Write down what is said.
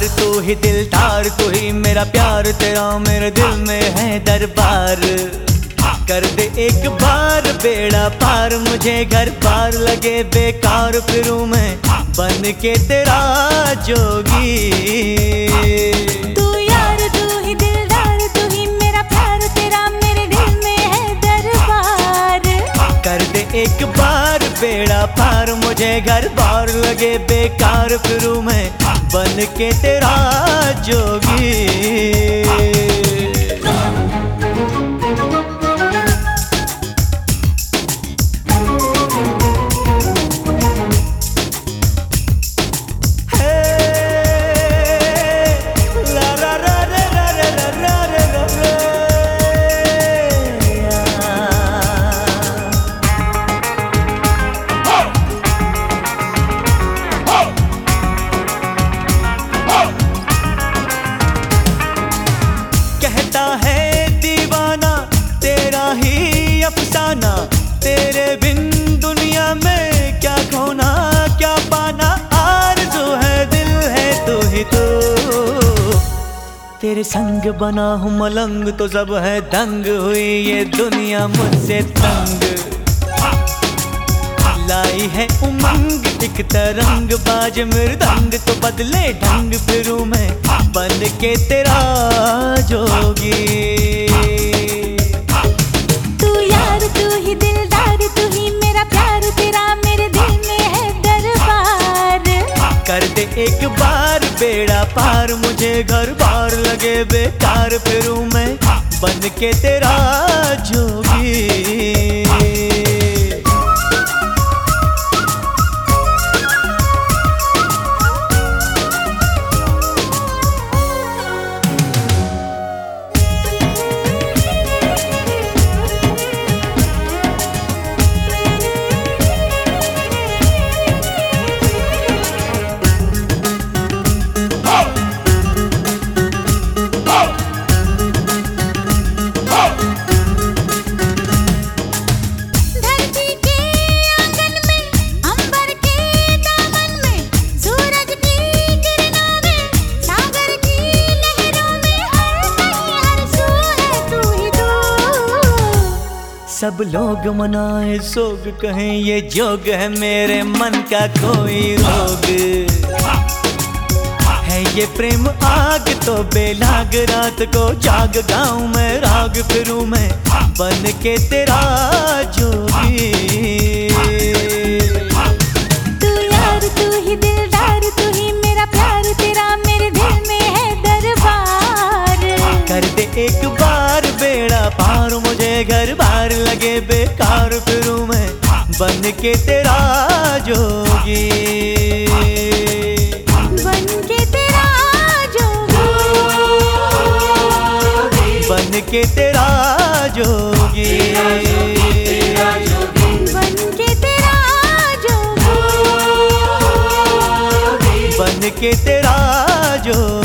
तू ही दिलदार, तू ही मेरा प्यार, तेरा मेरे दिल में है दरबार। कर दे एक बार बेड़ा पार, मुझे घर पार लगे बेकार, फिरू मैं बन के तेरा जोगी। मुझे घर बार लगे बेकार फिरू मैं बन के तेरा जोगी। कहता है दीवाना, तेरा ही अफसाना। तेरे बिन दुनिया में क्या खोना, क्या पाना। आरज़ू है, दिल है तू ही तो। तेरे संग बना हूँ मलंग तो सब है दंग हुई ये दुनिया मुझसे तंग। लाई है उमंग, एक तरंग, बाज मृदंग तो बदले ढंग फिरूं मैं। बन के तेरा जोगी। तू यार तू ही दिलदार तू ही मेरा प्यार तेरा मेरे दिल में है दरबार। कर दे एक बार बेड़ा पार मुझे घर बार लगे बेकार फिरूं मैं बन के तेरा जोगी। सब लोग मनाए सोग कहें, ये जोग है मेरे मन का कोई रोग। है ये प्रेम आग तो बेलाग रात को जाग गाऊं मैं राग फिरू मैं, बन के तेरा जोगी। लगे बेकार फिरूं मैं बन के तेरा जोगी। बन के तेरा जोगी। बन के तेरा जोगी। बन के तेरा जोगी। बन के तेरा जोगी।